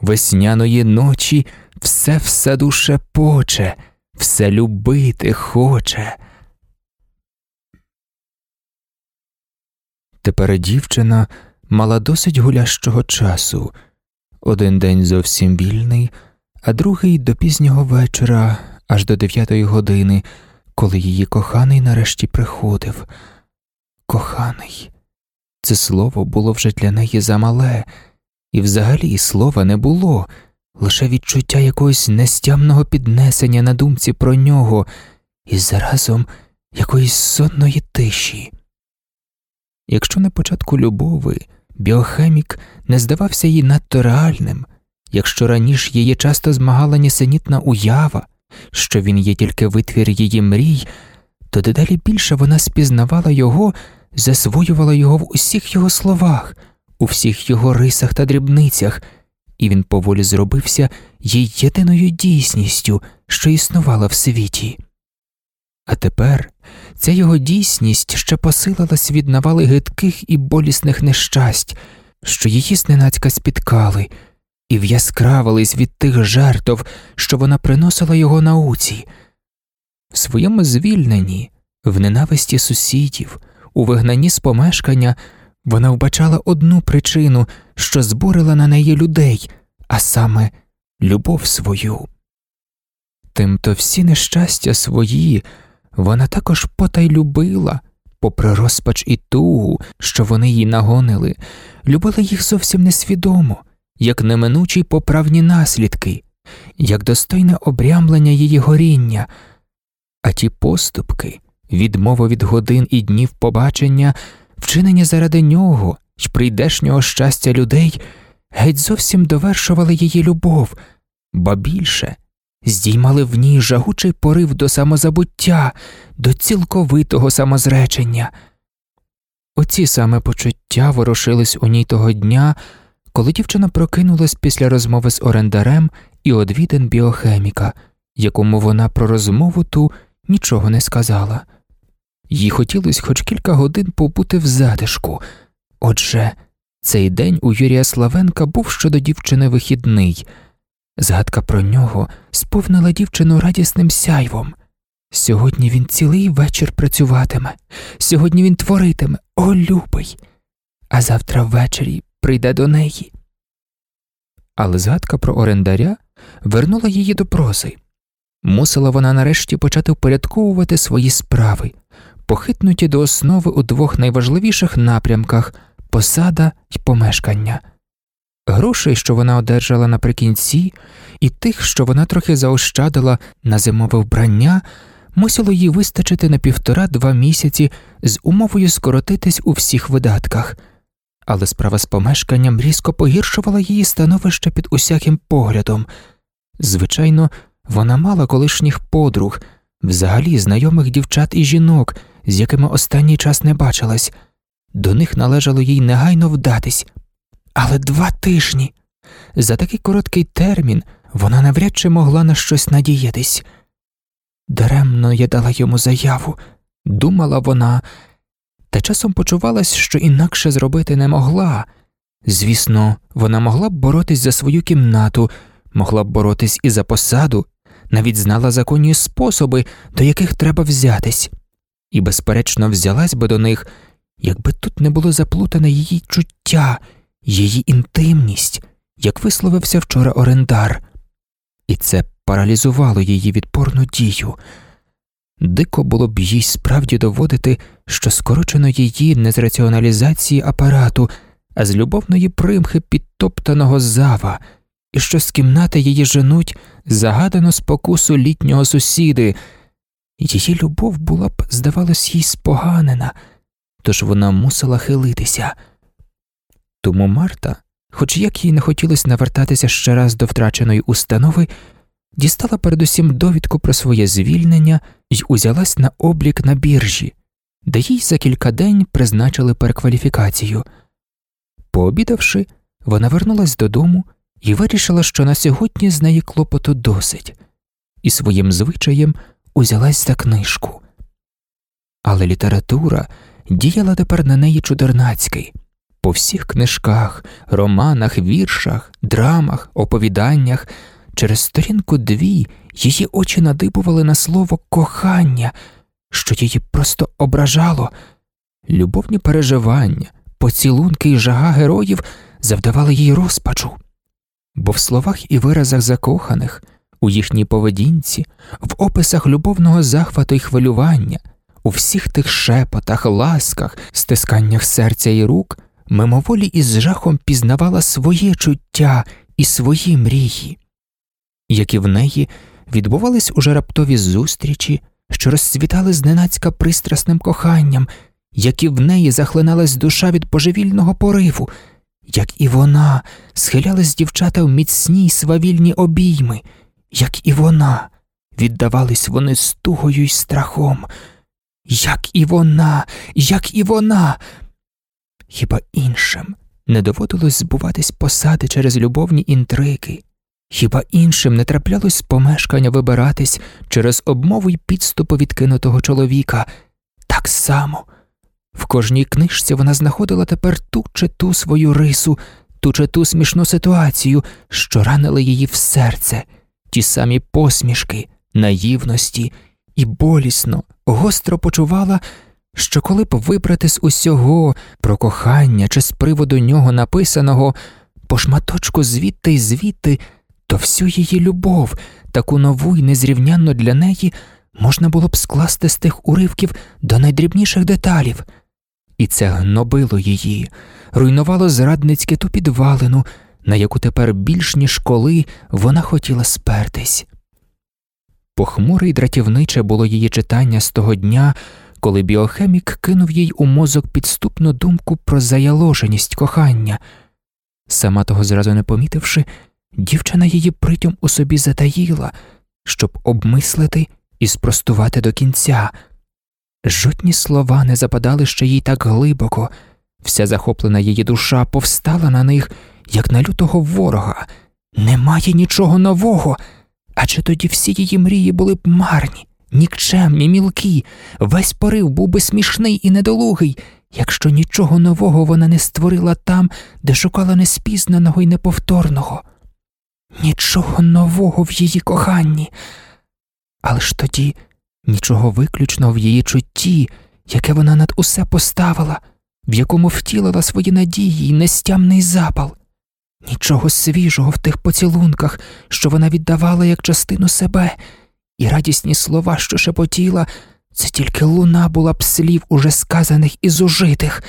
весняної ночі все в саду шепоче, все любити хоче. Тепер дівчина мала досить гулящого часу один день зовсім вільний, а другий до пізнього вечора, аж до дев'ятої години, коли її коханий нарешті приходив. Коханий, це слово було вже для неї замале, і взагалі слова не було, лише відчуття якогось нестямного піднесення на думці про нього і заразом якоїсь сонної тиші. Якщо на початку любови біохемік не здавався їй надто реальним, якщо раніше її часто змагала нісенітна уява, що він є тільки витвір її мрій, то дедалі більше вона спізнавала його, засвоювала його в усіх його словах, у всіх його рисах та дрібницях, і він поволі зробився їй єдиною дійсністю, що існувала в світі. А тепер ця його дійсність ще посилилась від навали гидких і болісних нещасть, що її зненацька спіткали, і в'яскравились від тих жертв, що вона приносила його науці. В своєму звільненні, в ненависті сусідів, у вигнанні з помешкання вона вбачала одну причину, що збурила на неї людей, а саме любов свою. Тимто всі нещастя свої вона також потай любила, попри розпач і тугу, що вони їй нагонили, любила їх зовсім несвідомо, як неминучі поправні наслідки, як достойне обрямлення її горіння, а ті поступки, відмова від годин і днів побачення, вчинені заради нього й прийдешнього щастя людей, геть зовсім довершували її любов, ба більше здіймали в ній жагучий порив до самозабуття, до цілковитого самозречення. Оці саме почуття ворушились у ній того дня, коли дівчина прокинулась після розмови з орендарем і одвідин біохеміка, якому вона про розмову ту нічого не сказала. Їй хотілося хоч кілька годин побути в затишку. Отже, цей день у Юрія Славенка був щодо дівчини вихідний. Згадка про нього сповнила дівчину радісним сяйвом. Сьогодні він цілий вечір працюватиме, сьогодні він творитиме, о любий, а завтра ввечері прийде до неї. Але згадка про орендаря вернула її до прози. Мусила вона нарешті почати впорядковувати свої справи, похитнуті до основи у двох найважливіших напрямках посада й помешкання. Грошей, що вона одержала наприкінці, і тих, що вона трохи заощадила на зимове вбрання, мусило їй вистачити на півтора-два місяці з умовою скоротитись у всіх видатках, але справа з помешканням різко погіршувала її становище під усяким поглядом. Звичайно, вона мала колишніх подруг, взагалі знайомих дівчат і жінок, з якими останній час не бачилась, до них належало їй негайно вдатись. Але два тижні. За такий короткий термін вона навряд чи могла на щось надіятись. Даремно я дала йому заяву, думала вона, та часом почувалась, що інакше зробити не могла. Звісно, вона могла б боротись за свою кімнату, могла б боротись і за посаду, навіть знала законні способи, до яких треба взятись, і, безперечно, взялась би до них, якби тут не було заплутане її чуття її інтимність, як висловився вчора орендар, і це паралізувало її відпорну дію. Дико було б їй справді доводити, що скорочено її не з раціоналізації апарату, а з любовної примхи підтоптаного зава, і що з кімнати її женуть загадано спокусу літнього сусіди. Її любов була б, здавалось, їй споганена, тож вона мусила хилитися. Тому Марта, хоч як їй не хотілося навертатися ще раз до втраченої установи, дістала передусім довідку про своє звільнення і узялась на облік на біржі, де їй за кілька день призначили перекваліфікацію. Пообідавши, вона вернулась додому і вирішила, що на сьогодні з неї клопоту досить, і своїм звичаєм узялась за книжку. Але література діяла тепер на неї чудернацький. По всіх книжках, романах, віршах, драмах, оповіданнях, через сторінку дві її очі надибували на слово кохання, що її просто ображало, любовні переживання, поцілунки і жага героїв завдавали їй розпачу, бо в словах і виразах закоханих, у їхній поведінці, в описах любовного захвату і хвилювання, у всіх тих шепотах, ласках, стисканнях серця і рук, мимоволі із жахом пізнавала своє чуття і свої мрії, які в неї відбувались уже раптові зустрічі, що розцвітали зненацька пристрасним коханням, які в неї захлиналась душа від божевільного пориву, як і вона схилялась дівчата в міцні свавільні обійми, як і вона, віддавались вони стугою й страхом, як і вона, як і вона. Хіба іншим не доводилось збуватись посади через любовні інтриги, хіба іншим не траплялось з помешкання вибиратись через обмову й підступу відкинутого чоловіка, так само. В кожній книжці вона знаходила тепер ту чи ту свою рису, ту чи ту смішну ситуацію, що ранили її в серце, ті самі посмішки, наївності і болісно, гостро почувала, що коли б вибрати з усього про кохання чи з приводу нього написаного по шматочку звідти й звідти, то всю її любов, таку нову й незрівнянну для неї, можна було б скласти з тих уривків до найдрібніших деталів і це гнобило її, руйнувало зрадницьке ту підвалину, на яку тепер більш ніж коли вона хотіла спертись. Похмуре й дратівниче було її читання з того дня, коли біохемік кинув їй у мозок підступну думку про заяложеність кохання. Сама того зразу не помітивши, дівчина її притям у собі затаїла, щоб обмислити і спростувати до кінця. Жодні слова не западали ще їй так глибоко, вся захоплена її душа повстала на них, як на лютого ворога. Немає нічого нового, адже тоді всі її мрії були б марні, нікчемні, мілкі, весь порив був би смішний і недолугий, якщо нічого нового вона не створила там, де шукала неспізнаного і неповторного. Нічого нового в її коханні. Але ж тоді нічого виключного в її чутті, яке вона над усе поставила, в якому втілила свої надії й нестямний запал, нічого свіжого в тих поцілунках, що вона віддавала як частину себе, і радісні слова, що шепотіла, це тільки луна була б слів, уже сказаних і зужитих.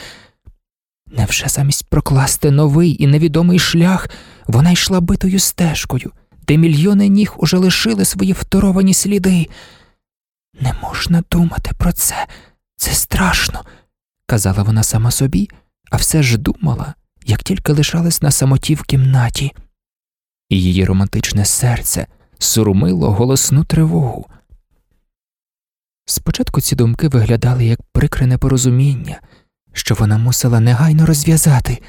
Невже замість прокласти новий і невідомий шлях вона йшла битою стежкою, де мільйони ніг уже лишили свої второвані сліди? Не можна думати про це, це страшно, казала вона сама собі, а все ж думала, як тільки лишалась на самоті в кімнаті, і її романтичне серце сурмило голосну тривогу. Спочатку ці думки виглядали як прикре непорозуміння, що вона мусила негайно розв'язати,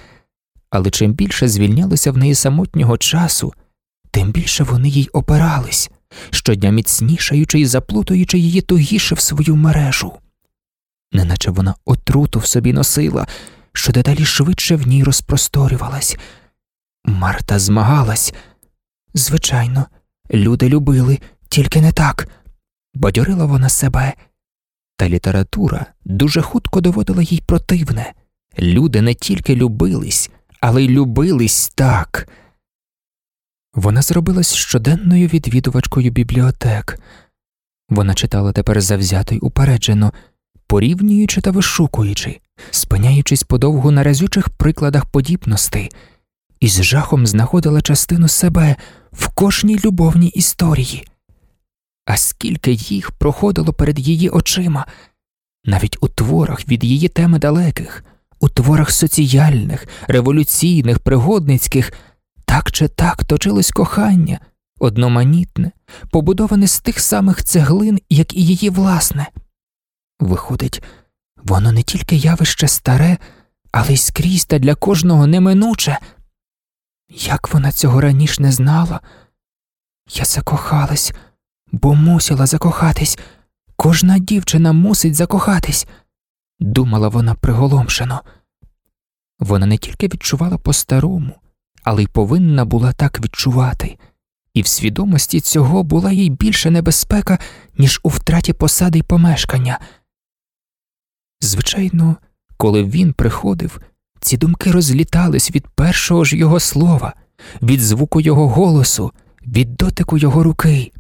але чим більше звільнялося в неї самотнього часу, тим більше вони їй опирались щодня міцнішаючи і заплутуючи її тугіше в свою мережу, неначе вона отруту в собі носила, що дедалі швидше в ній розпросторювалась. Марта змагалась. Звичайно, люди любили, тільки не так, бадьорила вона себе. Та література дуже хутко доводила їй противне люди не тільки любились, але й любились так. Вона зробилась щоденною відвідувачкою бібліотек. Вона читала тепер завзято й упереджено, порівнюючи та вишукуючи, спиняючись подовгу на разючих прикладах подібностей, і з жахом знаходила частину себе в кожній любовній історії. А скільки їх проходило перед її очима, навіть у творах від її теми далеких, у творах соціальних, революційних, пригодницьких. Так чи так точилось кохання, одноманітне, побудоване з тих самих цеглин, як і її власне. Виходить, воно не тільки явище старе, але й скрізь та для кожного неминуче. Як вона цього раніше не знала? Я закохалась, бо мусила закохатись. Кожна дівчина мусить закохатись, думала вона приголомшено. Вона не тільки відчувала по-старому, але й повинна була так відчувати, і в свідомості цього була їй більша небезпека, ніж у втраті посади й помешкання. Звичайно, коли він приходив, ці думки розлітались від першого ж його слова, від звуку його голосу, від дотику його руки.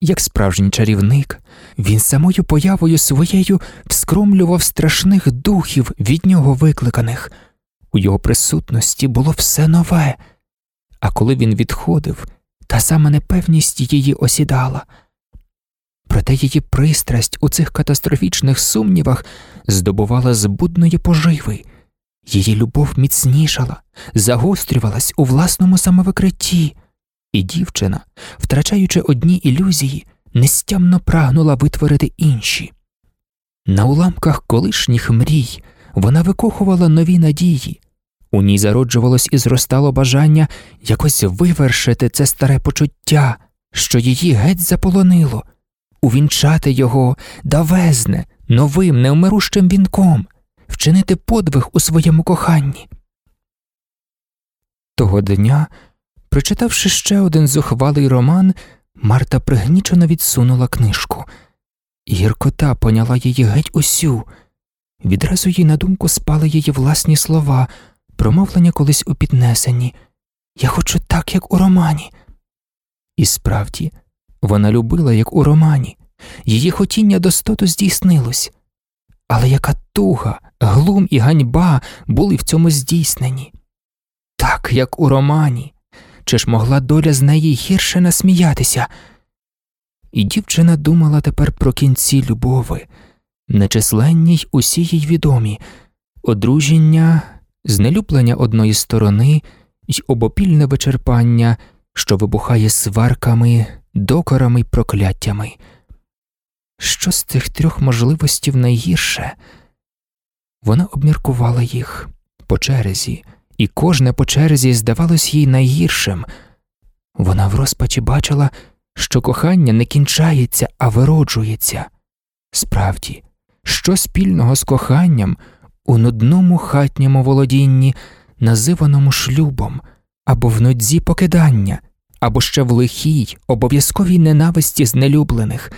Як справжній чарівник, він самою появою своєю вскромлював страшних духів від нього викликаних. У його присутності було все нове, а коли він відходив, та сама непевність її осідала. Проте її пристрасть у цих катастрофічних сумнівах здобувала збудної поживи, її любов міцнішала, загострювалась у власному самовикритті, і дівчина, втрачаючи одні ілюзії, нестямно прагнула витворити інші. На уламках колишніх мрій вона викохувала нові надії, у ній зароджувалось і зростало бажання якось вивершити це старе почуття, що її геть заполонило, увінчати його давезне, новим, невмирущим вінком, вчинити подвиг у своєму коханні. Того дня, прочитавши ще один зухвалий роман, Марта пригнічено відсунула книжку. Гіркота поняла її геть усю. Відразу їй на думку спали її власні слова, промовлення колись у піднесенні Я хочу так, як у романі. І справді, вона любила, як у романі, її хотіння достоту здійснилось, але яка туга, глум і ганьба були в цьому здійснені. Так, як у романі, чи ж могла доля з неї гірше насміятися? І дівчина думала тепер про кінці любови, нечисленні й усі їй відомі, одруження, знелюблення одної сторони й обопільне вичерпання, що вибухає сварками, докорами й прокляттями. Що з цих трьох можливостів найгірше? Вона обміркувала їх по черзі, і кожне по черзі здавалось їй найгіршим. Вона в розпачі бачила, що кохання не кінчається, а вироджується. Справді, що спільного з коханням у нудному хатньому володінні, називаному шлюбом, або в нудзі покидання, або ще в лихій, обов'язковій ненависті з нелюблених.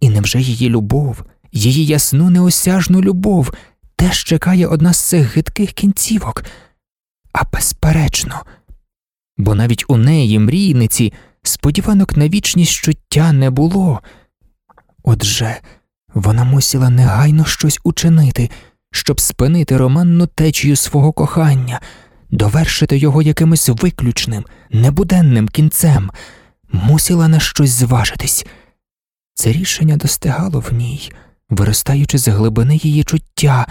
І невже її любов, її ясну неосяжну любов теж чекає одна з цих гидких кінцівок? А безперечно, бо навіть у неї, мрійниці, сподіванок на вічність чуття не було. Отже, вона мусила негайно щось учинити, щоб спинити романну течію свого кохання, довершити його якимось виключним, небуденним кінцем, мусила на щось зважитись. Це рішення достигало в ній, виростаючи з глибини її чуття,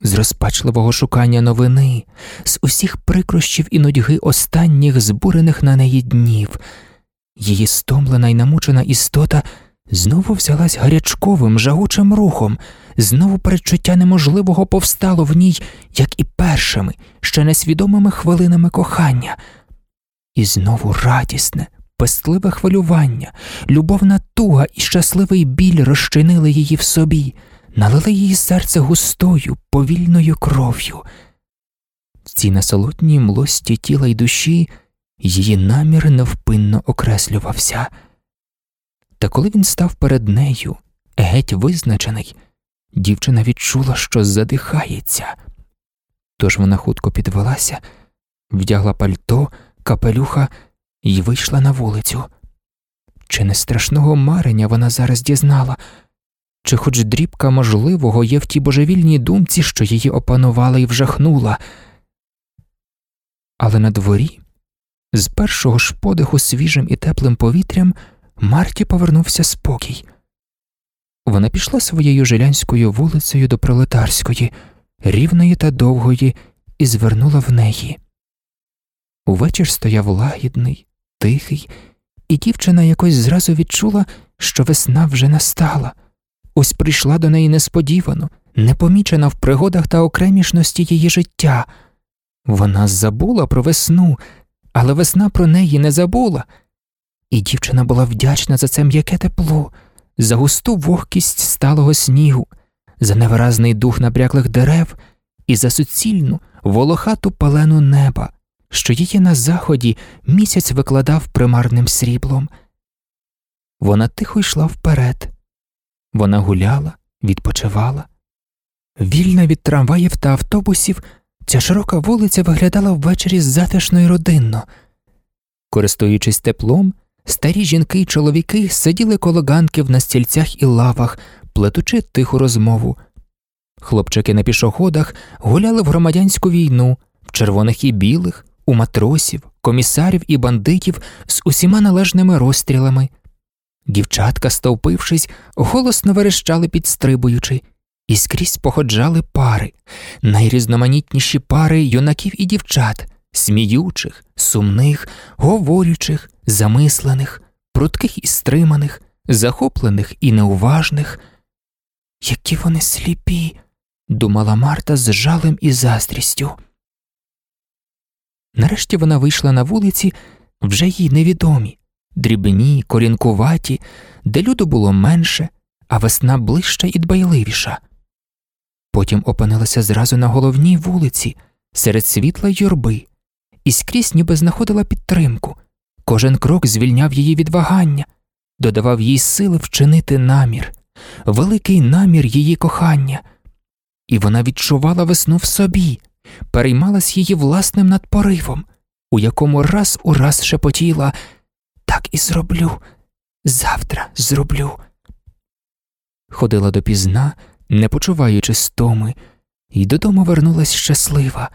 з розпачливого шукання новини, з усіх прикрощів і нудьги останніх збурених на неї днів. Її стомлена й намучена істота знову взялась гарячковим, жагучим рухом, знову передчуття неможливого повстало в ній, як і першими, ще несвідомими хвилинами кохання, і знову радісне, пестливе хвилювання, любовна туга і щасливий біль розчинили її в собі, налили її серце густою, повільною кров'ю. В цій насолодній млості тіла й душі її намір невпинно окреслювався. Та коли він став перед нею, геть визначений, дівчина відчула, що задихається. Тож вона хутко підвелася, вдягла пальто, капелюха і вийшла на вулицю. Чи не страшного марення вона зараз дізнала, чи хоч дрібка можливого є в тій божевільній думці, що її опанувала і вжахнула. Але на дворі, з першого ж подиху свіжим і теплим повітрям, Марті повернувся спокій. Вона пішла своєю жилянською вулицею до пролетарської, рівної та довгої, і звернула в неї. Увечір стояв лагідний, тихий, і дівчина якось зразу відчула, що весна вже настала, ось прийшла до неї несподівано, непомічена в пригодах та окремішності її життя. Вона забула про весну, але весна про неї не забула, і дівчина була вдячна за це м'яке тепло, за густу вогкість сталого снігу, за невиразний дух набряклих дерев і за суцільну волохату палену неба, що її на заході місяць викладав примарним сріблом. Вона тихо йшла вперед, вона гуляла, відпочивала. Вільна від трамваїв та автобусів, ця широка вулиця виглядала ввечері затишно й родинно. Користуючись теплом, старі жінки й чоловіки сиділи коло ганків на стільцях і лавах, плетучи тиху розмову. Хлопчики на пішоходах гуляли в громадянську війну, в червоних і білих, у матросів, комісарів і бандитів з усіма належними розстрілами. Дівчатка, стовпившись, голосно верещали підстрибуючи, і скрізь походжали пари, найрізноманітніші пари юнаків і дівчат, сміючих, сумних, говорючих, замислених, прутких і стриманих, захоплених і неуважних. Які вони сліпі, думала Марта з жалем і заздрістю. Нарешті вона вийшла на вулиці вже їй невідомі, дрібні, корінкуваті, де люду було менше, а весна ближча і дбайливіша. Потім опинилася зразу на головній вулиці, серед світла юрби, і скрізь ніби знаходила підтримку. Кожен крок звільняв її від вагання, додавав їй сили вчинити намір, великий намір її кохання, і вона відчувала весну в собі, переймалась її власним надпоривом, у якому раз у раз шепотіла так і зроблю, завтра зроблю. Ходила допізна, не почуваючи стоми, і додому вернулась щаслива.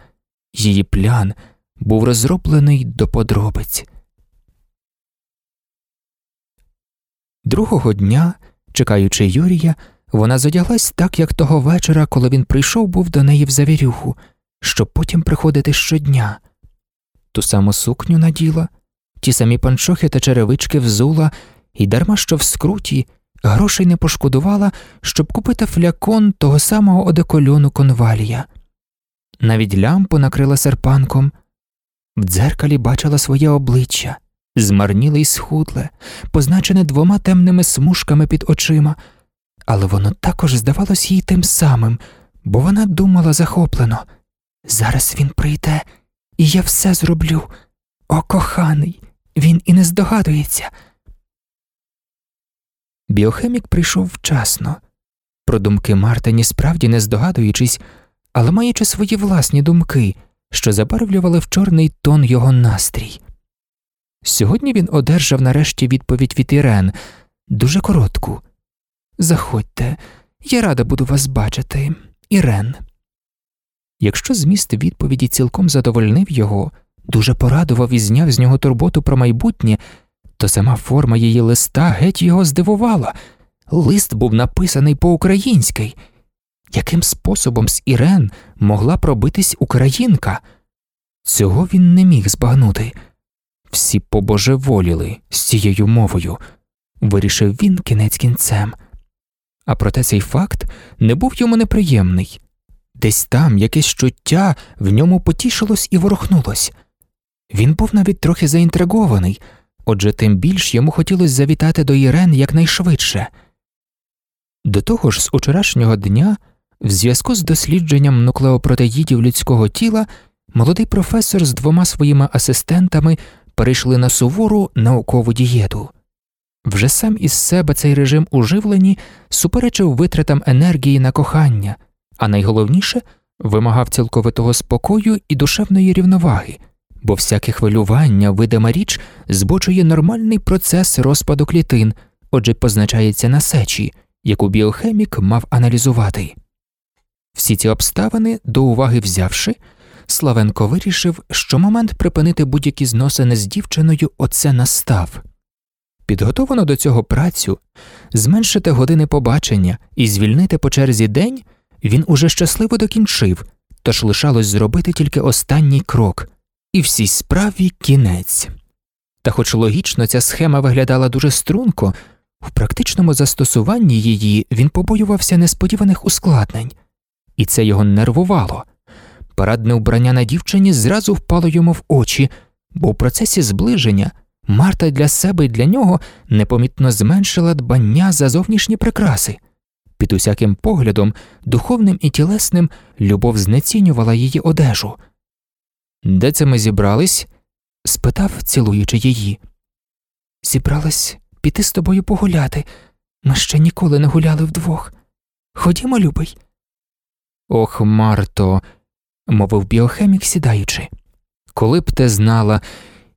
Її плян був розроблений до подробиць. Другого дня, чекаючи Юрія, вона задяглась так, як того вечора, коли він прийшов був до неї в завірюху, щоб потім приходити щодня. Ту саму сукню наділа, ті самі панчохи та черевички взула, і дарма що в скруті грошей не пошкодувала, щоб купити флякон того самого одекольону конвалія. Навіть лямпу накрила серпанком, в дзеркалі бачила своє обличчя, змарніле й схудле, позначене двома темними смужками під очима, але воно також здавалось їй тим самим, бо вона думала захоплено зараз він прийде, і я все зроблю. О, коханий, він і не здогадується. Біохемік прийшов вчасно. Про думки Мартині справді не здогадуючись, але маючи свої власні думки, що забарвлювали в чорний тон його настрій. Сьогодні він одержав нарешті відповідь від Ірен дуже коротку Заходьте, я рада буду вас бачити, Ірен. Якщо зміст відповіді цілком задовольнив його, дуже порадував і зняв з нього турботу про майбутнє, то сама форма її листа геть його здивувала. Лист був написаний по українськи яким способом з Ірен могла пробитись українка? Цього він не міг збагнути. Всі побожеволіли з цією мовою, вирішив він кінець кінцем. А проте цей факт не був йому неприємний десь там якесь чуття в ньому потішилось і ворухнулось. Він був навіть трохи заінтригований, отже тим більш йому хотілося завітати до Ірен якнайшвидше. До того ж, з учорашнього дня в зв'язку з дослідженням нуклеопротеїдів людського тіла молодий професор з двома своїми асистентами перейшли на сувору наукову дієту. Вже сам із себе цей режим уживлені суперечив витратам енергії на кохання, а найголовніше вимагав цілковитого спокою і душевної рівноваги, бо всяке хвилювання, видима річ, збочує нормальний процес розпаду клітин, отже позначається на сечі, яку біохемік мав аналізувати. Всі ці обставини до уваги взявши, Славенко вирішив, що момент припинити будь-які зносини з дівчиною оце настав. Підготовано до цього працю, зменшити години побачення і звільнити по черзі день він уже щасливо докінчив, тож лишалось зробити тільки останній крок, і всій справі кінець. Та, хоч логічно ця схема виглядала дуже струнко, в практичному застосуванні її він побоювався несподіваних ускладнень і це його нервувало. Парадне вбрання на дівчині зразу впало йому в очі, бо в процесі зближення Марта для себе і для нього непомітно зменшила дбання за зовнішні прикраси. Під усяким поглядом, духовним і тілесним, любов знецінювала її одежу. Де це ми зібрались? спитав, цілуючи її. Зібралась піти з тобою погуляти. Ми ще ніколи не гуляли вдвох. Ходімо, любий. Ох, Марто, мовив біохемік, сідаючи. Коли б ти знала,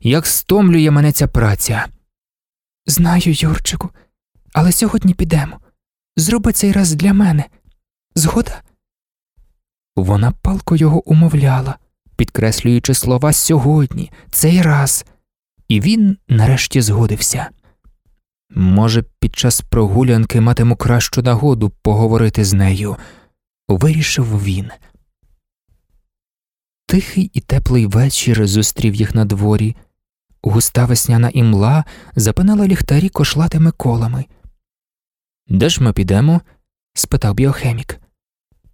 як стомлює мене ця праця. Знаю, Юрчику, але сьогодні підемо. Зроби цей раз для мене. Згода? Вона палко його умовляла, підкреслюючи слова сьогодні, цей раз, і він нарешті згодився. Може, під час прогулянки матиму кращу нагоду поговорити з нею, вирішив він. Тихий і теплий вечір зустрів їх на дворі. Густа весняна імла запинала ліхтарі кошлатими колами. Де ж ми підемо? спитав біохемік.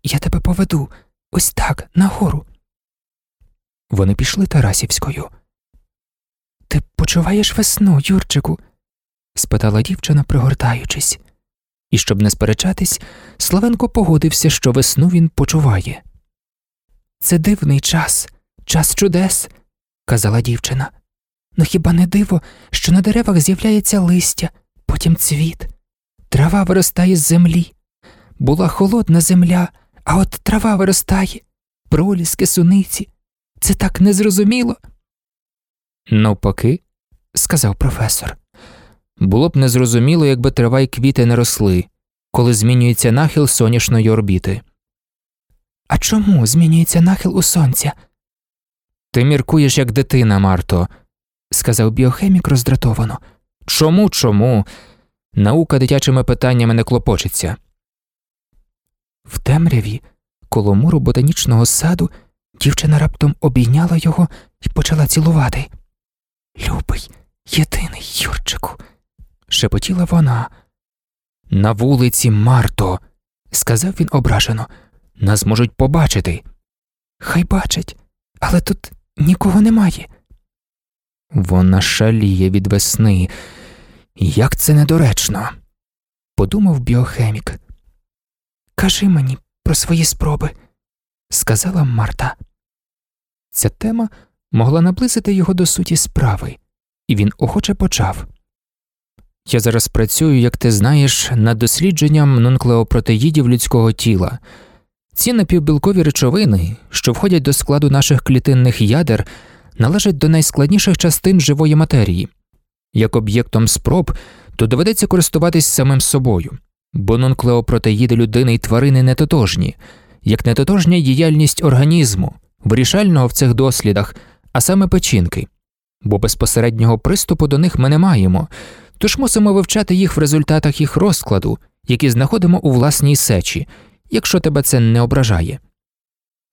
Я тебе поведу ось так, нагору. Вони пішли Тарасівською. Ти почуваєш весну, Юрчику? спитала дівчина, пригортаючись, і щоб не сперечатись, Славенко погодився, що весну він почуває. Це дивний час, час чудес, казала дівчина. Ну хіба не диво, що на деревах з'являється листя, потім цвіт, трава виростає з землі. Була холодна земля, а от трава виростає, проліски, суниці. Це так незрозуміло. Навпаки, сказав професор. Було б незрозуміло, якби трава й квіти не росли, коли змінюється нахил сонячної орбіти. А чому змінюється нахил у сонця? Ти міркуєш як дитина, Марто, сказав біохемік роздратовано. Чому, чому? Наука дитячими питаннями не клопочеться. В темряві, коло муру ботанічного саду, дівчина раптом обійняла його і почала цілувати. Любий, єдиний Юрчику, шепотіла вона. На вулиці Марто, сказав він ображено, нас можуть побачити. Хай бачать, але тут нікого немає. Вона шаліє від весни. Як це недоречно, подумав біохемік. Кажи мені про свої спроби, сказала Марта. Ця тема могла наблизити його до суті справи, і він охоче почав. Я зараз працюю, як ти знаєш, над дослідженням нунклеопротеїдів людського тіла. Ці напівбілкові речовини, що входять до складу наших клітинних ядер, належать до найскладніших частин живої матерії. Як об'єктом спроб, то доведеться користуватись самим собою, бо нунклеопротеїди людини і тварини нетотожні, як нетотожня діяльність організму, вирішального в цих дослідах, а саме печінки, бо безпосереднього приступу до них ми не маємо, тож мусимо вивчати їх в результатах їх розкладу, які знаходимо у власній сечі, якщо тебе це не ображає.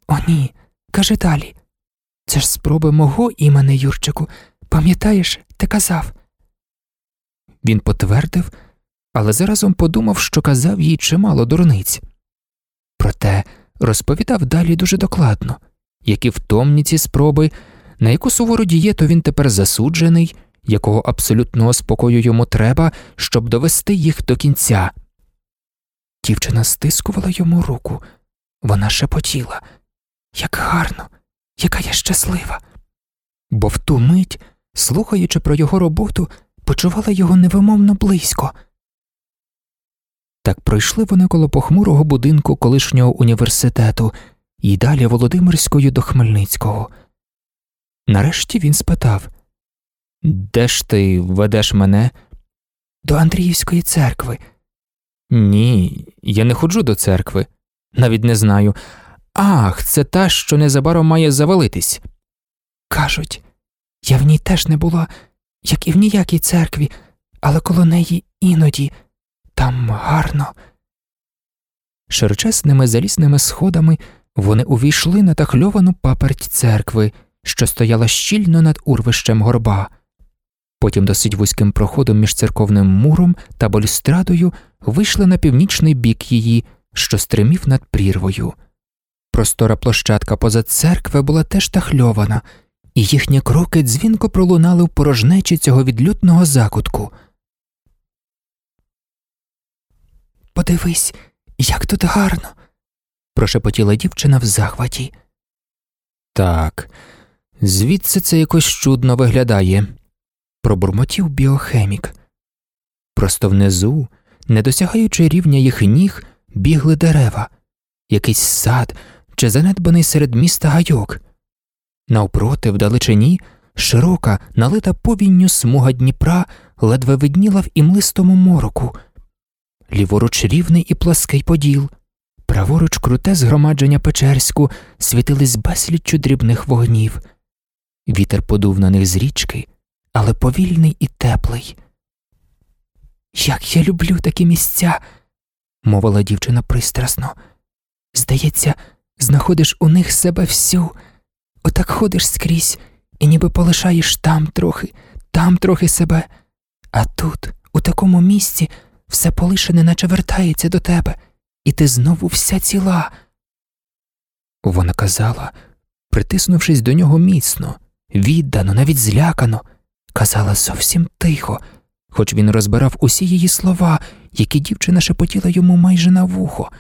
О, ні, кажи далі. Це ж спроби мого імени, Юрчику, пам'ятаєш, ти казав. Він потвердив, але заразом подумав, що казав їй чимало дурниць. Проте розповідав далі дуже докладно, які втомні ці спроби, на яку сувору дієту він тепер засуджений, якого абсолютного спокою йому треба, щоб довести їх до кінця. Дівчина стискувала йому руку, вона шепотіла. Як гарно, яка я щаслива. Бо в ту мить, слухаючи про його роботу, почувала його невимовно близько. Так пройшли вони коло похмурого будинку колишнього університету і далі Володимирською до Хмельницького. Нарешті він спитав Де ж ти ведеш мене? До Андріївської церкви. Ні, я не ходжу до церкви, навіть не знаю. Ах, це та, що незабаром має завалитись. Кажуть, я в ній теж не була, як і в ніякій церкві, але коло неї іноді там гарно. Широчесними залізними сходами вони увійшли на тахльовану паперть церкви, що стояла щільно над урвищем горба. Потім досить вузьким проходом між церковним муром та балюстрадою вийшли на північний бік її, що стримів над прірвою. Простора площадка поза церкви була теж тахльована, і їхні кроки дзвінко пролунали в порожнечі цього відлютного закутку. Подивись, Як тут гарно. прошепотіла дівчина в захваті. Так, звідси це якось чудно виглядає, пробурмотів біохемік. Просто внизу, не досягаючи рівня їх ніг, бігли дерева, якийсь сад чи занедбаний серед міста гайок. Навпроти, вдалечині, широка, налита повінню смуга Дніпра ледве видніла в імлистому мороку, ліворуч рівний і плаский поділ, праворуч круте згромадження Печерську світились безліччю дрібних вогнів. Вітер подув на них з річки, але повільний і теплий. Як я люблю такі місця, мовила дівчина пристрасно. Здається, знаходиш у них себе всю, отак ходиш скрізь і ніби полишаєш там трохи, там трохи себе, а тут, у такому місці, все полишене, наче вертається до тебе, і ти знову вся ціла. Вона казала, притиснувшись до нього міцно, віддано, навіть злякано, казала зовсім тихо, хоч він розбирав усі її слова, які дівчина шепотіла йому майже на вухо.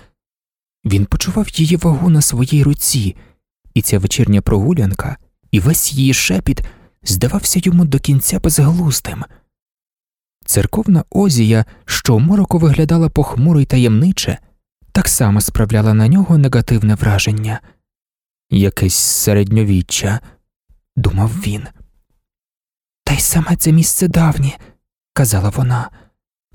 Він почував її вагу на своїй руці, і ця вечірня прогулянка, і весь її шепіт здавався йому до кінця безглуздим. Церковна Озія, що у мороку виглядала похмуро й таємниче, так само справляла на нього негативне враження. Якесь середньовіччя, думав він. Та й саме це місце давнє, казала вона.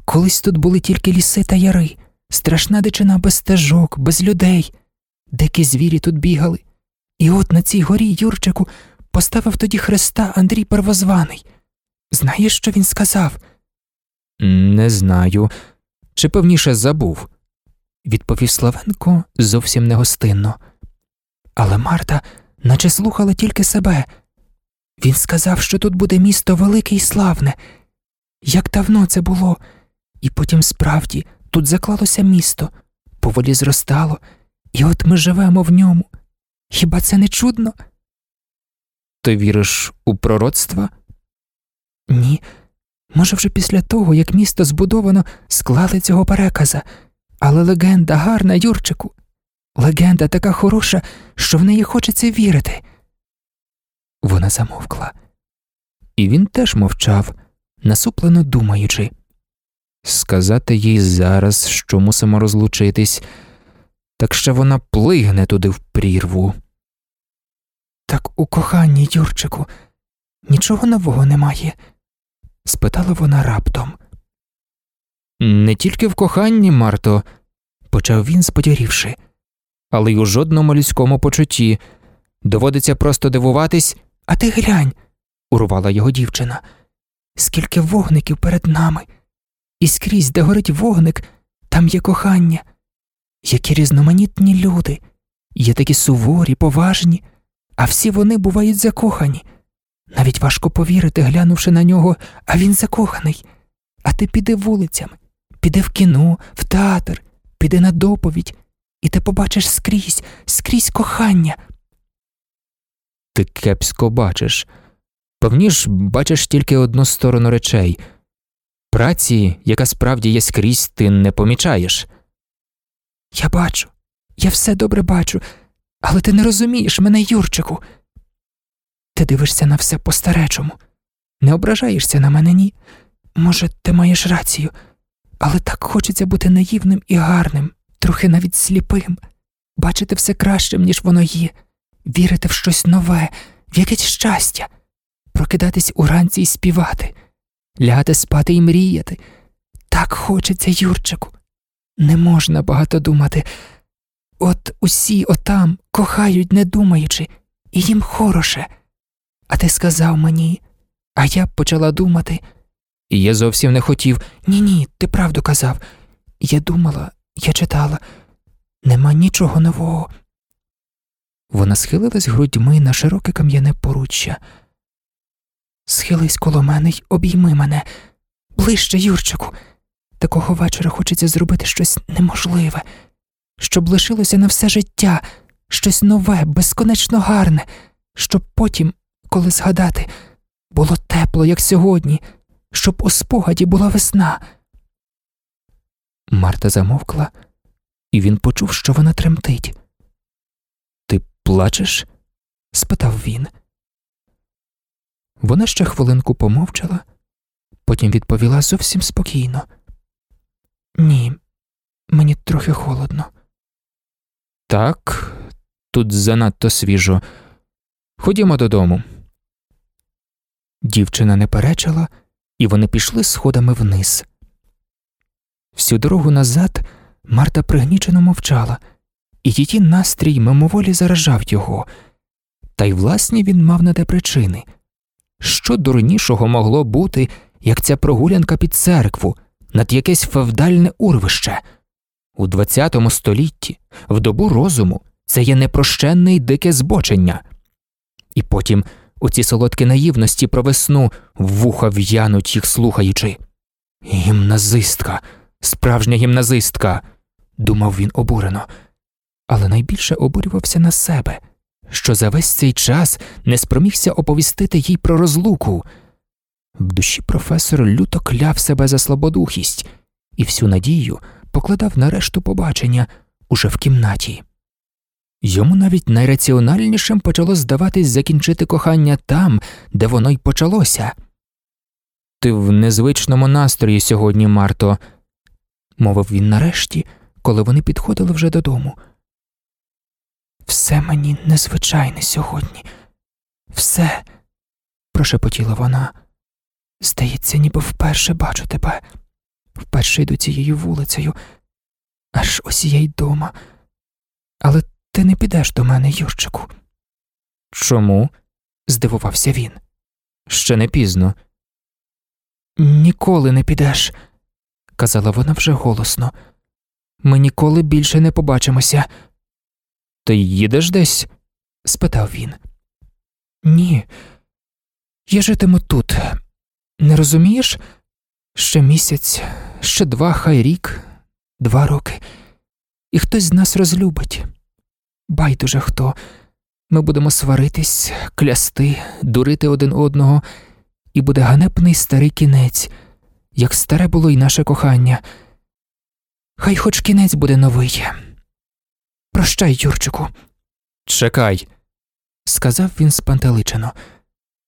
Колись тут були тільки ліси та яри, страшна дичина без стежок, без людей, дикі звірі тут бігали. І от на цій горі Юрчику поставив тоді хреста Андрій Первозваний. Знаєш, що він сказав? Не знаю, чи певніше забув, відповів Славенко зовсім негостинно. Але Марта наче слухала тільки себе. Він сказав, що тут буде місто велике і славне. Як давно це було, і потім справді тут заклалося місто, поволі зростало, і от ми живемо в ньому. Хіба це не чудно? Ти віриш у пророцтва? Ні. Може, вже після того, як місто збудовано, склали цього переказа, але легенда гарна, Юрчику. Легенда така хороша, що в неї хочеться вірити. Вона замовкла, і він теж мовчав, насуплено думаючи сказати їй зараз, що мусимо розлучитись, так ще вона плигне туди в прірву. Так у коханні, Юрчику, нічого нового немає? спитала вона раптом. Не тільки в коханні, Марто, почав він, сподярівши, але й у жодному людському почутті. Доводиться просто дивуватись, а ти глянь, урвала його дівчина. Скільки вогників перед нами, і скрізь, де горить вогник, там є кохання, які різноманітні люди, є такі суворі, поважні, а всі вони бувають закохані. Навіть важко повірити, глянувши на нього, а він закоханий. А ти піди вулицями, піди в кіно, в театр, піди на доповідь, і ти побачиш скрізь, скрізь кохання. Ти кепсько бачиш. Певніш, бачиш тільки одну сторону речей. Праці, яка справді є скрізь, ти не помічаєш. Я бачу, я все добре бачу, але ти не розумієш мене, Юрчику. Ти дивишся на все по старечому, не ображаєшся на мене, ні. Може, ти маєш рацію, але так хочеться бути наївним і гарним, трохи навіть сліпим, бачити все кращим, ніж воно є, вірити в щось нове, в якесь щастя, прокидатись уранці і співати, лягати спати і мріяти. Так хочеться, Юрчику. Не можна багато думати. От усі отам кохають, не думаючи, і їм хороше. А ти сказав мені, а я б почала думати. І я зовсім не хотів. Ні, ні, ти правду казав. Я думала, я читала, нема нічого нового. Вона схилилась грудьми на широке кам'яне поруччя. Схились коло мене й обійми мене ближче, Юрчику. Такого вечора хочеться зробити щось неможливе, щоб лишилося на все життя, щось нове, безконечно гарне, щоб потім, коли згадати, було тепло, як сьогодні, щоб у спогаді була весна. Марта замовкла і він почув, що вона тремтить. Плачеш? спитав він. Вона ще хвилинку помовчала, потім відповіла зовсім спокійно. Ні, мені трохи холодно. Так, тут занадто свіжо. Ходімо додому. Дівчина не перечила, і вони пішли сходами вниз. Всю дорогу назад Марта пригнічено мовчала, і її настрій мимоволі заражав його, та й власні він мав на те причини. Що дурнішого могло бути, як ця прогулянка під церкву, над якесь февдальне урвище? У ХХ столітті, в добу розуму, це є непрощенне й дике збочення. І потім оці солодкі наївності про весну вуха в'януть їх слухаючи. Гімназистка, справжня гімназистка, думав він обурено, але найбільше обурювався на себе, що за весь цей час не спромігся оповістити їй про розлуку. В душі професор люто кляв себе за слабодухість і всю надію покладав на решту побачення уже в кімнаті. Йому навіть найраціональнішим почало здаватись закінчити кохання там, де воно й почалося. Ти в незвичному настрої сьогодні, Марто, мовив він нарешті, коли вони підходили вже додому. Все мені незвичайне сьогодні, все, прошепотіла вона. Здається, ніби вперше бачу тебе, вперше йду цією вулицею, аж ось я й дома. Але ти не підеш до мене, Юрчику. Чому? здивувався він. Ще не пізно. Ніколи не підеш, казала вона вже голосно. Ми ніколи більше не побачимося. Ти їдеш десь? спитав він. Ні, я житиму тут. Не розумієш? Ще місяць, ще два, хай рік, два роки, і хтось з нас розлюбить. Байдуже хто. Ми будемо сваритись, клясти, дурити один одного, і буде ганебний старий кінець, як старе було й наше кохання. Хай хоч кінець буде новий. Прощай, Юрчику. Чекай, сказав він спантеличено.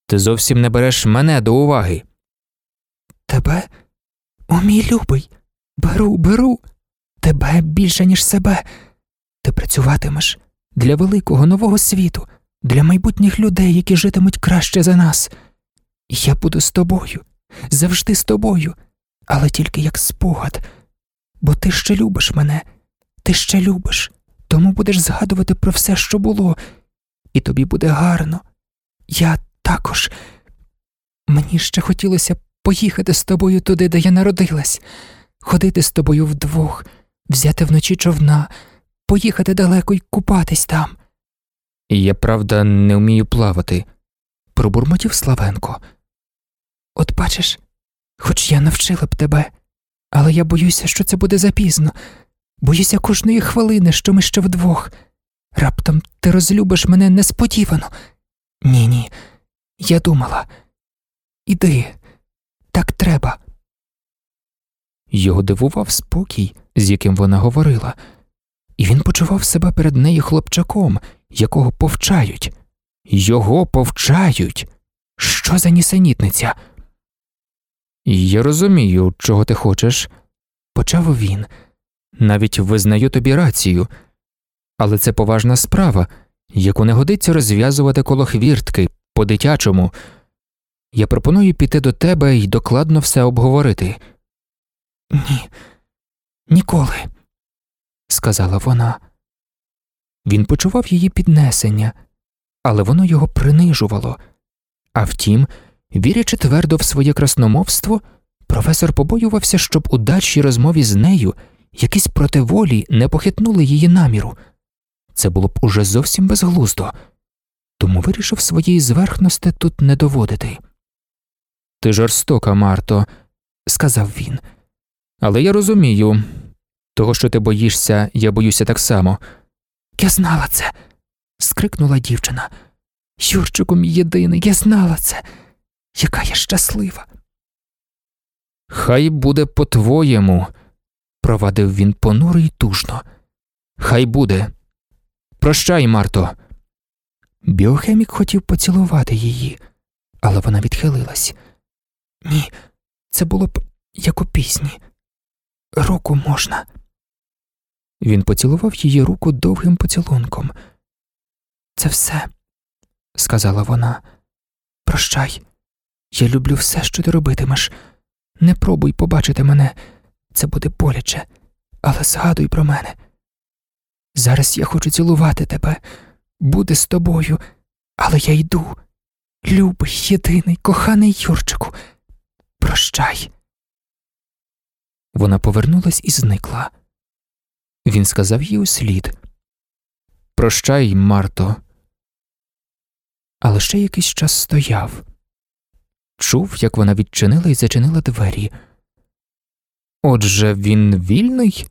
Ти зовсім не береш мене до уваги. Тебе, о мій любий, беру, беру, тебе більше, ніж себе. Ти працюватимеш для великого нового світу, для майбутніх людей, які житимуть краще за нас. Я буду з тобою, завжди з тобою, але тільки як спогад, бо ти ще любиш мене, ти ще любиш, тому будеш згадувати про все, що було, і тобі буде гарно. Я також. Мені ще хотілося поїхати з тобою туди, де я народилась, ходити з тобою вдвох, взяти вночі човна, поїхати далеко й купатись там. Я, правда, не вмію плавати, пробурмотів Славенко. От бачиш, хоч я навчила б тебе, але я боюся, що це буде запізно, боюся кожної хвилини, що ми ще вдвох. Раптом ти розлюбиш мене несподівано. Ні, ні, я думала. Іди, так треба. Його дивував спокій, з яким вона говорила, і він почував себе перед нею хлопчаком, якого повчають. Його повчають. Що за нісенітниця? Я розумію, чого ти хочеш, почав він. Навіть визнаю тобі рацію, але це поважна справа, яку не годиться розв'язувати коло хвіртки по дитячому. Я пропоную піти до тебе і докладно все обговорити. Ні, ніколи, сказала вона. Він почував її піднесення, але воно його принижувало. А втім, вірячи твердо в своє красномовство, професор побоювався, щоб у дальшій розмові з нею якісь противолі не похитнули її наміру. Це було б уже зовсім безглуздо, тому вирішив своєї зверхності тут не доводити. Ти жорстока, Марто, сказав він, але я розумію того, що ти боїшся, я боюся так само. Я знала це. скрикнула дівчина. Юрчику мій єдиний, я знала це. Яка я щаслива. Хай буде по твоєму, провадив він понуро й тужно. Хай буде. Прощай, Марто. Біохемік хотів поцілувати її, але вона відхилилась. Ні, це було б як у пісні. Руку можна. Він поцілував її руку довгим поцілунком. Це все, сказала вона. Прощай, я люблю все, що ти робитимеш. Не пробуй побачити мене, це буде боляче, але згадуй про мене. Зараз я хочу цілувати тебе, бути з тобою, але я йду. Любий, єдиний, коханий Юрчику, прощай. Вона повернулась і зникла. Він сказав їй услід Прощай, Марто. Але ще якийсь час стояв. Чув, як вона відчинила і зачинила двері. Отже, він вільний,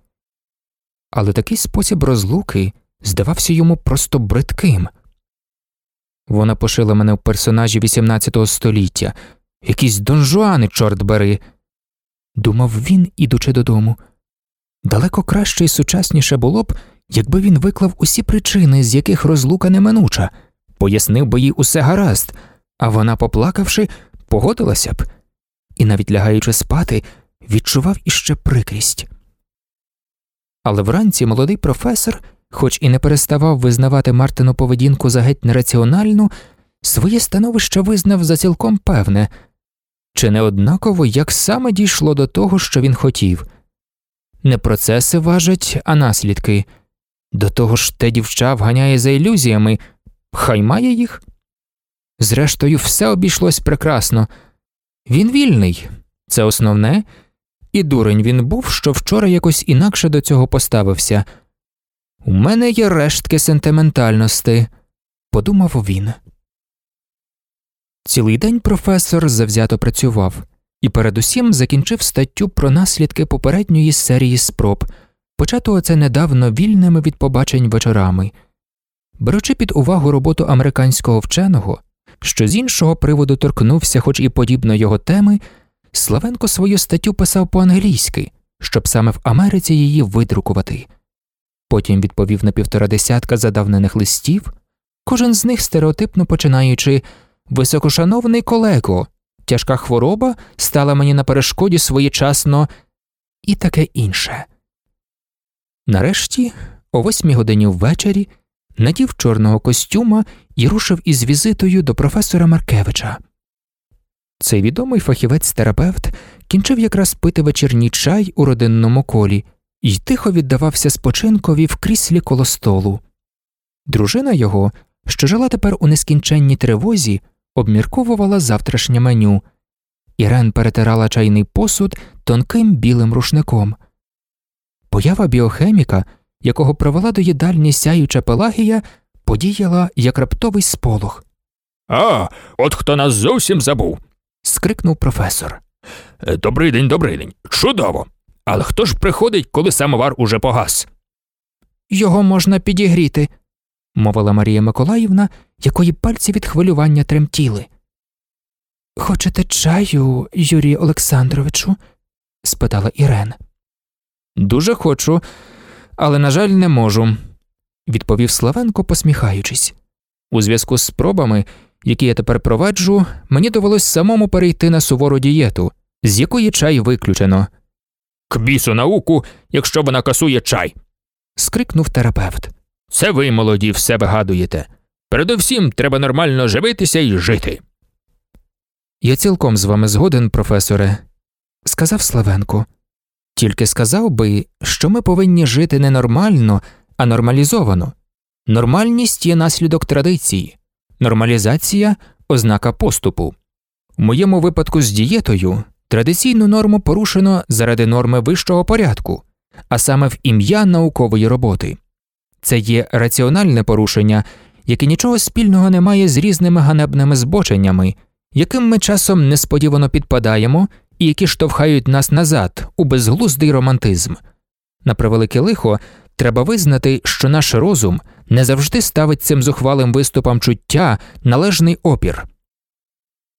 але такий спосіб розлуки здавався йому просто бридким. Вона пошила мене в персонажі XVIII століття, якісь донжуани, чорт бери, думав він, ідучи додому. Далеко краще і сучасніше було б, якби він виклав усі причини, з яких розлука неминуча, пояснив би їй усе гаразд, а вона, поплакавши, погодилася б, і, навіть лягаючи спати, відчував іще прикрість. Але вранці молодий професор, хоч і не переставав визнавати Мартину поведінку за геть нераціональну, своє становище визнав за цілком певне, чи не однаково як саме дійшло до того, що він хотів. Не процеси важать, а наслідки. До того ж те дівча вганяє за ілюзіями, хай має їх. Зрештою, все обійшлось прекрасно. Він вільний, це основне, і дурень він був, що вчора якось інакше до цього поставився. У мене є рештки сентиментальності, подумав він. Цілий день професор завзято працював і передусім закінчив статтю про наслідки попередньої серії спроб, початого це недавно вільними від побачень вечорами. Беручи під увагу роботу американського вченого, що з іншого приводу торкнувся, хоч і подібно його теми, Славенко свою статтю писав по англійськи, щоб саме в Америці її видрукувати. Потім відповів на півтора десятка задавнених листів, кожен з них стереотипно починаючи Високошановний колего, тяжка хвороба стала мені на перешкоді своєчасно і таке інше. Нарешті, о восьмій годині ввечері, надів чорного костюма і рушив із візитою до професора Маркевича. Цей відомий фахівець терапевт кінчив якраз пити вечірній чай у родинному колі і тихо віддавався спочинкові в кріслі коло столу. Дружина його, що жила тепер у нескінченній тривозі, обмірковувала завтрашнє меню. Ірен перетирала чайний посуд тонким білим рушником. Поява біохеміка, якого провела до їдальні сяюча Пелагія, подіяла як раптовий сполох. А, от хто нас зовсім забув. Скрикнув професор. Е, Добрий день, добрий день. Чудово. Але хто ж приходить, коли самовар уже погас? Його можна підігріти, мовила Марія Миколаївна, якої пальці від хвилювання тремтіли. Хочете чаю, Юрію Олександровичу? спитала Ірен. Дуже хочу, але, на жаль, не можу, відповів Славенко, посміхаючись. У зв'язку з спробами, які я тепер проваджу, мені довелось самому перейти на сувору дієту, з якої чай виключено. К бісу науку, якщо вона касує чай. скрикнув терапевт. Це ви, молоді, все вигадуєте. Передовсім треба нормально живитися і жити. Я цілком з вами згоден, професоре, сказав Славенко. Тільки сказав би, що ми повинні жити не нормально, а нормалізовано. Нормальність є наслідок традиції, нормалізація ознака поступу. У моєму випадку з дієтою традиційну норму порушено заради норми вищого порядку, а саме в ім'я наукової роботи. Це є раціональне порушення, яке нічого спільного не має з різними ганебними збоченнями, яким ми часом несподівано підпадаємо і які штовхають нас назад у безглуздий романтизм. На превелике лихо, треба визнати, що наш розум не завжди ставить цим зухвалим виступам чуття належний опір.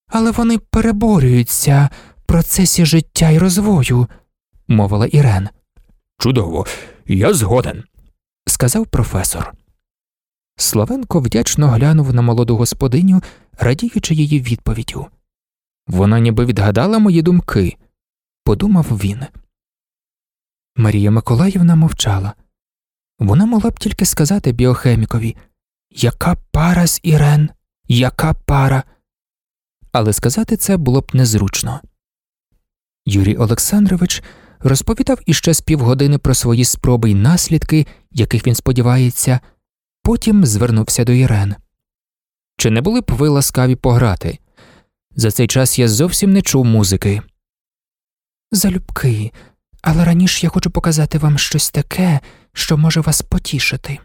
Але вони переборюються в процесі життя і розвою, мовила Ірен. Чудово, я згоден. сказав професор. Славенко вдячно глянув на молоду господиню, радіючи її відповіддю. Вона ніби відгадала мої думки, подумав він. Марія Миколаївна мовчала. Вона могла б тільки сказати біохемікові Яка пара з Ірен, яка пара. Але сказати це було б незручно. Юрій Олександрович розповідав іще з півгодини про свої спроби й наслідки, яких він сподівається, потім звернувся до Ірен. Чи не були б ви ласкаві пограти? За цей час я зовсім не чув музики. Залюбки, але раніше я хочу показати вам щось таке, що може вас потішити.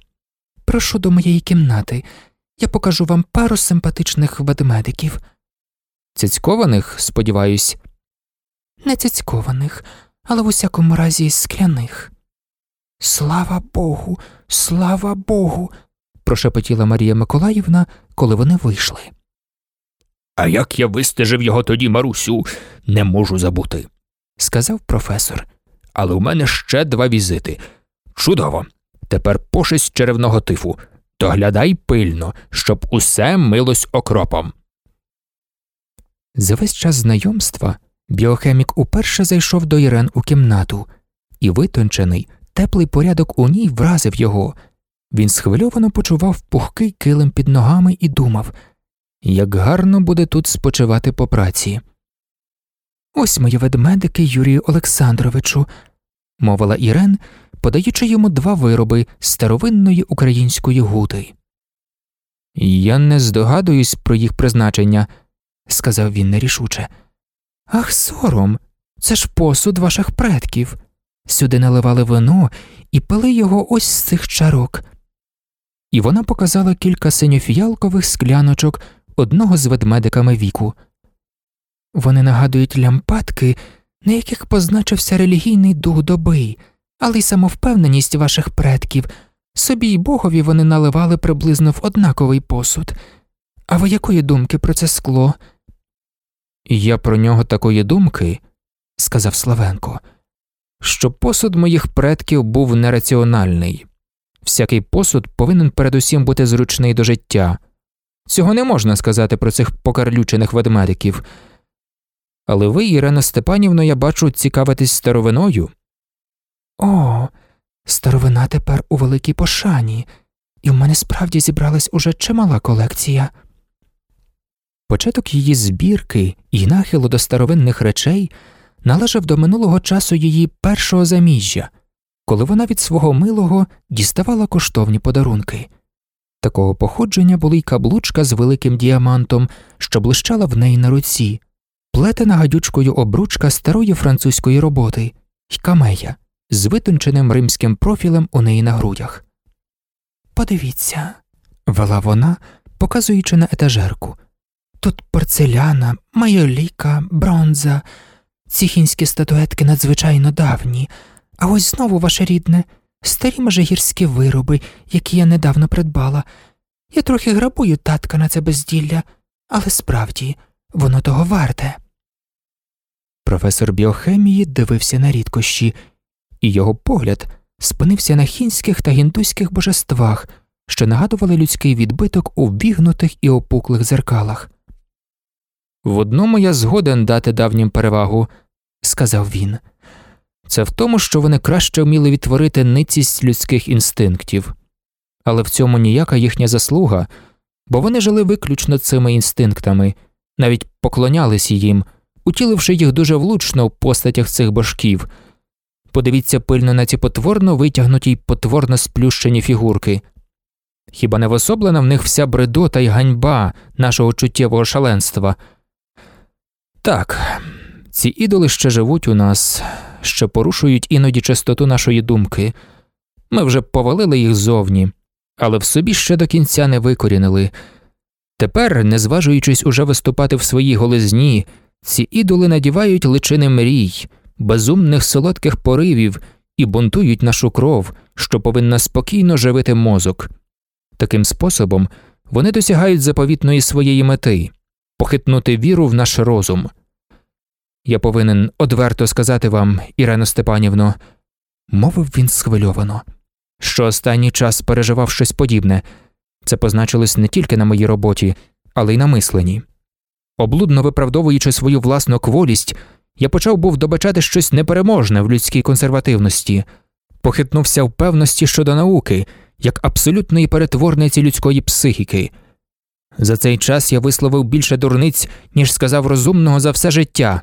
Прошу до моєї кімнати, я покажу вам пару симпатичних ведмедиків. Цяцькованих, сподіваюсь, не цяцькованих, але в усякому разі скляних. Слава Богу, слава Богу. прошепотіла Марія Миколаївна, коли вони вийшли. А як я вистежив його тоді, Марусю, не можу забути. сказав професор. Але у мене ще два візити. Чудово. Тепер пошесть черевного тифу. Доглядай пильно, щоб усе милось окропом. За весь час знайомства біохемік уперше зайшов до Ірен у кімнату, і витончений, теплий порядок у ній вразив його. Він схвильовано почував пухкий килим під ногами і думав, як гарно буде тут спочивати по праці. Ось мої ведмедики Юрію Олександровичу, мовила Ірен, подаючи йому два вироби старовинної української гути. Я не здогадуюсь про їх призначення, сказав він нерішуче. Ах, сором, це ж посуд ваших предків. Сюди наливали вино і пили його ось з цих чарок. І вона показала кілька синьофіялкових скляночок одного з ведмедиками віку. Вони нагадують лямпадки, на яких позначився релігійний дух доби, але й самовпевненість ваших предків. Собі й богові вони наливали приблизно в однаковий посуд. А ви якої думки про це скло? Я про нього такої думки, сказав Славенко, що посуд моїх предків був нераціональний. Всякий посуд повинен передусім бути зручний до життя. Цього не можна сказати про цих покарлючених ведмедиків. Але ви, Ірина Степанівно, я бачу, цікавитесь старовиною. О, старовина тепер у великій пошані, і в мене справді зібралась уже чимала колекція. Початок її збірки і нахилу до старовинних речей належав до минулого часу її першого заміжжя, коли вона від свого милого діставала коштовні подарунки. Такого походження була й каблучка з великим діамантом, що блищала в неї на руці, плетена гадючкою обручка старої французької роботи й камея з витонченим римським профілем у неї на грудях. Подивіться, вела вона, показуючи на етажерку. Тут порцеляна, майоліка, бронза, ці хінські статуетки надзвичайно давні, а ось знову ваше рідне, старі межигірські вироби, які я недавно придбала. Я трохи грабую татка на це безділля, але справді воно того варте. Професор біохемії дивився на рідкощі, і його погляд спинився на хінських та гіндуських божествах, що нагадували людський відбиток у вігнутих і опуклих зеркалах. В одному я згоден дати давнім перевагу, сказав він. Це в тому, що вони краще вміли відтворити ницість людських інстинктів, але в цьому ніяка їхня заслуга, бо вони жили виключно цими інстинктами, навіть поклонялись їм, утіливши їх дуже влучно в постатях цих божків. Подивіться пильно на ці потворно витягнуті й потворно сплющені фігурки. Хіба не вособлена в них вся бредота й ганьба нашого чуттєвого шаленства? Так, ці ідоли ще живуть у нас, ще порушують іноді чистоту нашої думки. Ми вже повалили їх зовні, але в собі ще до кінця не викорінили. Тепер, не зважуючись уже виступати в своїй голизні, ці ідоли надівають личини мрій, безумних солодких поривів і бунтують нашу кров, що повинна спокійно живити мозок. Таким способом вони досягають заповітної своєї мети похитнути віру в наш розум. Я повинен одверто сказати вам, Ірено Степанівно, мовив він схвильовано, що останній час переживав щось подібне. Це позначилось не тільки на моїй роботі, але й на мисленні. Облудно виправдовуючи свою власну кволість, я почав був добачати щось непереможне в людській консервативності, похитнувся в певності щодо науки, як абсолютної перетворниці людської психіки. За цей час я висловив більше дурниць, ніж сказав розумного за все життя.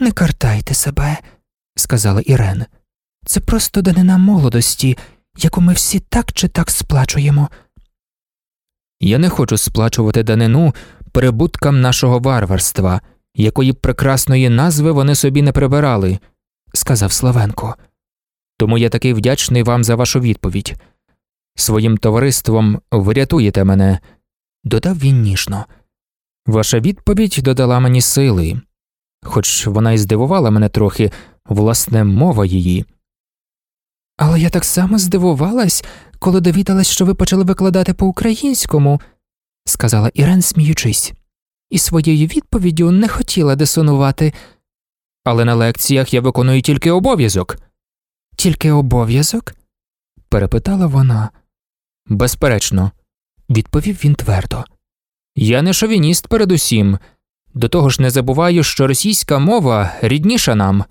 Не картайте себе, сказала Ірен. Це просто данина молодості, яку ми всі так чи так сплачуємо. Я не хочу сплачувати данину прибуткам нашого варварства, якої б прекрасної назви вони собі не прибирали, сказав Славенко. тому я такий вдячний вам за вашу відповідь. Своїм товариством врятуєте мене, Додав він ніжно. Ваша відповідь додала мені сили, хоч вона й здивувала мене трохи, власне, мова її. Але я так само здивувалась, коли довідалась, що ви почали викладати по українському, сказала Ірен, сміючись, і своєю відповіддю не хотіла дисонувати. Але на лекціях я виконую тільки обов'язок. Тільки обов'язок? перепитала вона. Безперечно, Відповів він твердо. я не шовініст передусім. До того ж не забуваю, що російська мова рідніша нам.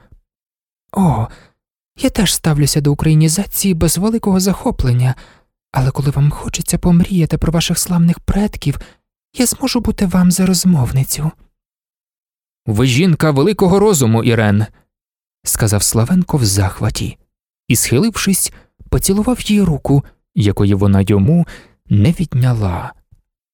О, я теж ставлюся до українізації без великого захоплення, але коли вам хочеться помріяти про ваших славних предків, я зможу бути вам за розмовницю, Ви жінка великого розуму, Ірен. сказав Славенко в захваті, і, схилившись, поцілував їй руку, якої вона йому не відняла.